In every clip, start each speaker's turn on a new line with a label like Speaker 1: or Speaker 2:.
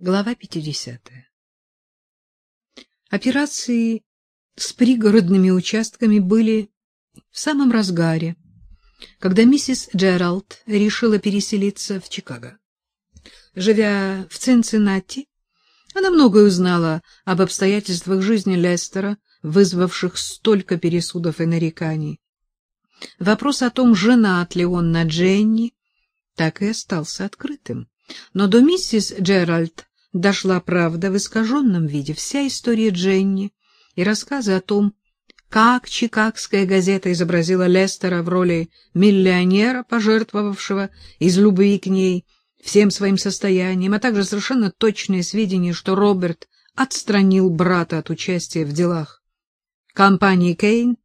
Speaker 1: Глава 50. Операции с пригородными участками были в самом разгаре, когда миссис Джеральд решила переселиться в Чикаго. Живя в Цинциннати, она многое узнала об обстоятельствах жизни Лестера, вызвавших столько пересудов и нареканий. Вопрос о том, женат ли он на Дженни, так и остался открытым. Но до миссис Джеральд дошла правда в искаженном виде, вся история Дженни и рассказы о том, как чикагская газета изобразила Лестера в роли миллионера, пожертвовавшего из любви к ней всем своим состоянием, а также совершенно точные сведения, что Роберт отстранил брата от участия в делах компании Кейн.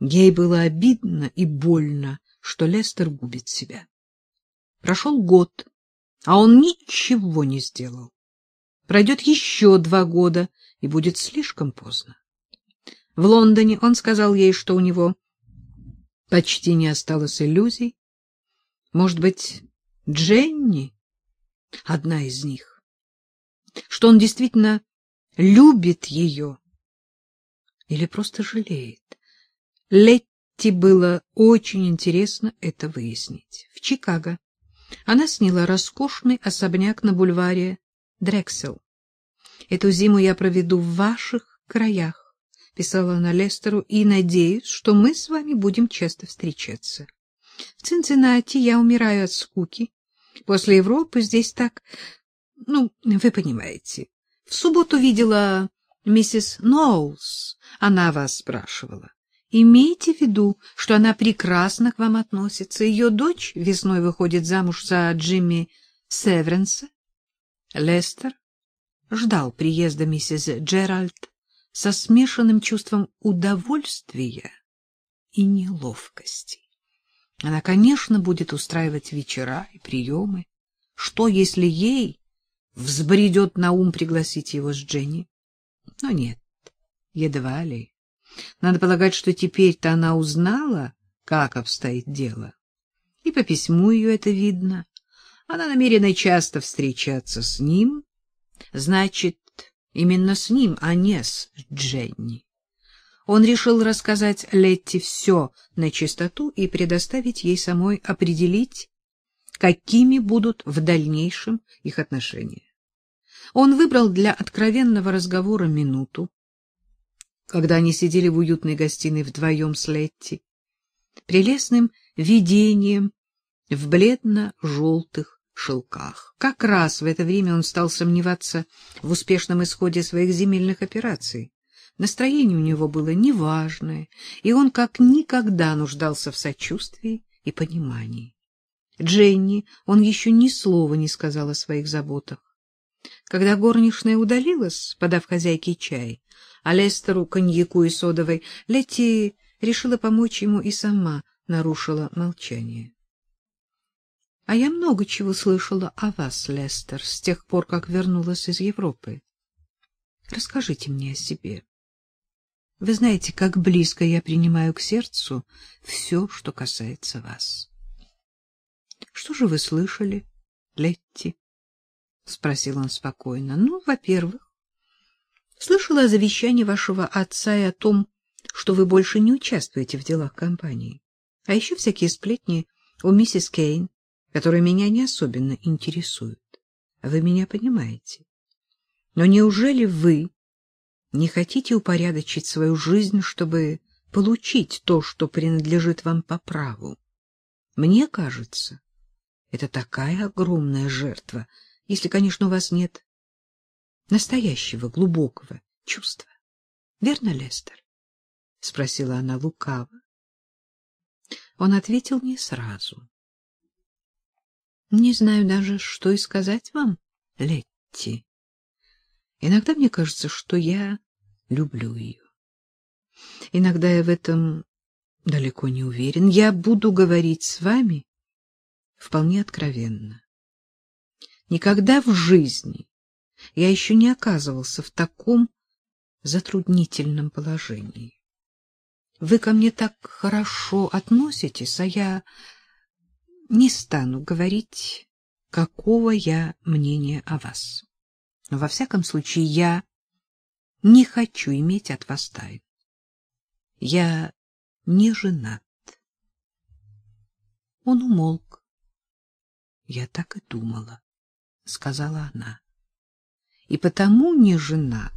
Speaker 1: Ей было обидно и больно, что Лестер губит себя. Прошел год, а он ничего не сделал. Пройдет еще два года, и будет слишком поздно. В Лондоне он сказал ей, что у него почти не осталось иллюзий. Может быть, Дженни — одна из них. Что он действительно любит ее или просто жалеет. Летти было очень интересно это выяснить. В Чикаго она сняла роскошный особняк на бульваре Дрексел. Эту зиму я проведу в ваших краях, писала она Лестеру, и надеюсь, что мы с вами будем часто встречаться. В Цинциннати я умираю от скуки. После Европы здесь так, ну, вы понимаете. В субботу видела миссис Ноулс. Она вас спрашивала. Имейте в виду, что она прекрасно к вам относится. Ее дочь весной выходит замуж за Джимми Северенса. Лестер ждал приезда миссис Джеральд со смешанным чувством удовольствия и неловкости. Она, конечно, будет устраивать вечера и приемы. Что, если ей взбредет на ум пригласить его с Дженни? Но нет, едва ли. Надо полагать, что теперь-то она узнала, как обстоит дело. И по письму ее это видно. Она намерена часто встречаться с ним. Значит, именно с ним, а не с Дженни. Он решил рассказать Летти все на чистоту и предоставить ей самой определить, какими будут в дальнейшем их отношения. Он выбрал для откровенного разговора минуту, когда они сидели в уютной гостиной вдвоем с Летти, прелестным видением в бледно-желтых шелках. Как раз в это время он стал сомневаться в успешном исходе своих земельных операций. Настроение у него было неважное, и он как никогда нуждался в сочувствии и понимании. Дженни он еще ни слова не сказал о своих заботах. Когда горничная удалилась, подав хозяйке чай, а Лестеру коньяку и содовой, Летти решила помочь ему и сама нарушила молчание. — А я много чего слышала о вас, Лестер, с тех пор, как вернулась из Европы. Расскажите мне о себе. Вы знаете, как близко я принимаю к сердцу все, что касается вас. — Что же вы слышали, Летти? — спросил он спокойно. — Ну, во-первых, Слышала о завещании вашего отца и о том, что вы больше не участвуете в делах компании. А еще всякие сплетни у миссис Кейн, которые меня не особенно интересуют. Вы меня понимаете. Но неужели вы не хотите упорядочить свою жизнь, чтобы получить то, что принадлежит вам по праву? Мне кажется, это такая огромная жертва, если, конечно, у вас нет настоящего глубокого чувства. Верно, Лестер? спросила она лукаво. Он ответил не сразу. Не знаю даже, что и сказать вам, Летти. Иногда мне кажется, что я люблю ее. Иногда я в этом далеко не уверен. Я буду говорить с вами вполне откровенно. Никогда в жизни я еще не оказывался в таком затруднительном положении. Вы ко мне так хорошо относитесь, а я не стану говорить, какого я мнения о вас. Но во всяком случае я не хочу иметь от вас тайн. Я не женат. Он умолк. Я так и думала, сказала она. И потому не женат,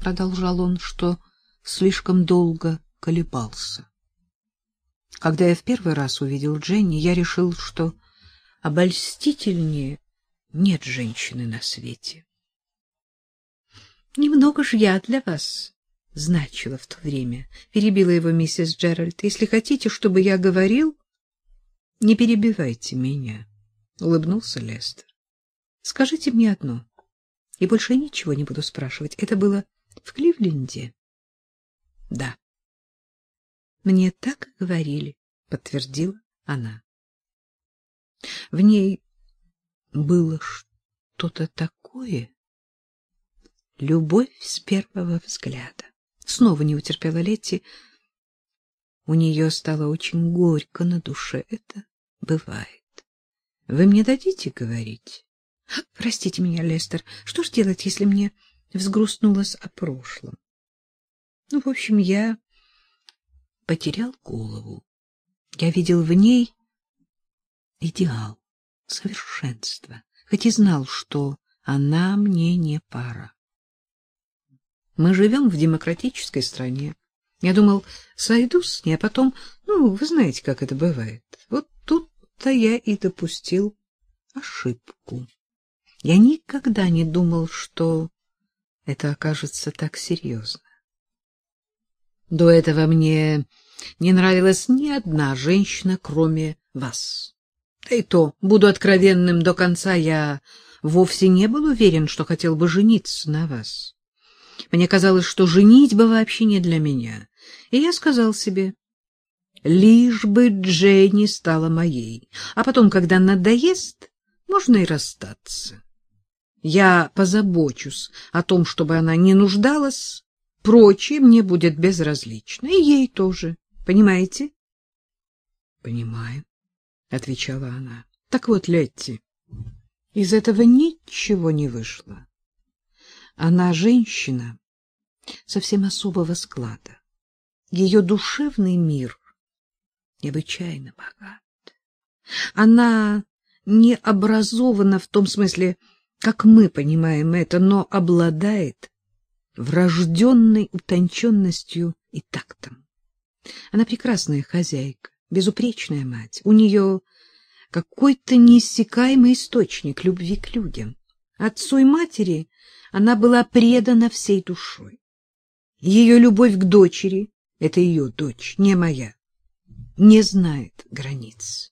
Speaker 1: продолжал он, что слишком долго колебался. Когда я в первый раз увидел Дженни, я решил, что обольстительнее нет женщины на свете. Немного ж я для вас значила в то время, перебила его миссис Джеральд. Если хотите, чтобы я говорил, не перебивайте меня, улыбнулся Лестер. Скажите мне одно, и больше ничего не буду спрашивать. Это было в Кливленде? Да. Мне так говорили, подтвердила она. В ней было что-то такое, любовь с первого взгляда. Снова не утерпела Летти. У нее стало очень горько на душе. Это бывает. Вы мне дадите говорить? Простите меня, Лестер. Что ж делать, если мне взгрустнулось о прошлом? Ну, в общем, я потерял голову. Я видел в ней идеал, совершенство, хоть и знал, что она мне не пара. Мы живем в демократической стране. Я думал, сойду с ней, а потом, ну, вы знаете, как это бывает. Вот тут-то я и допустил ошибку. Я никогда не думал, что это окажется так серьезно. До этого мне не нравилась ни одна женщина, кроме вас. Да и то, буду откровенным до конца, я вовсе не был уверен, что хотел бы жениться на вас. Мне казалось, что женитьба вообще не для меня. И я сказал себе, лишь бы Дженни стала моей, а потом, когда надоест, можно и расстаться. Я позабочусь о том, чтобы она не нуждалась, прочее мне будет безразлично, и ей тоже. Понимаете? — Понимаю, — отвечала она. — Так вот, Летти, из этого ничего не вышло. Она женщина совсем особого склада. Ее душевный мир необычайно богат. Она не образована в том смысле, как мы понимаем это, но обладает врожденной утонченностью и тактом. Она прекрасная хозяйка, безупречная мать. У нее какой-то неиссякаемый источник любви к людям. Отцу и матери она была предана всей душой. Ее любовь к дочери — это ее дочь, не моя, не знает границ.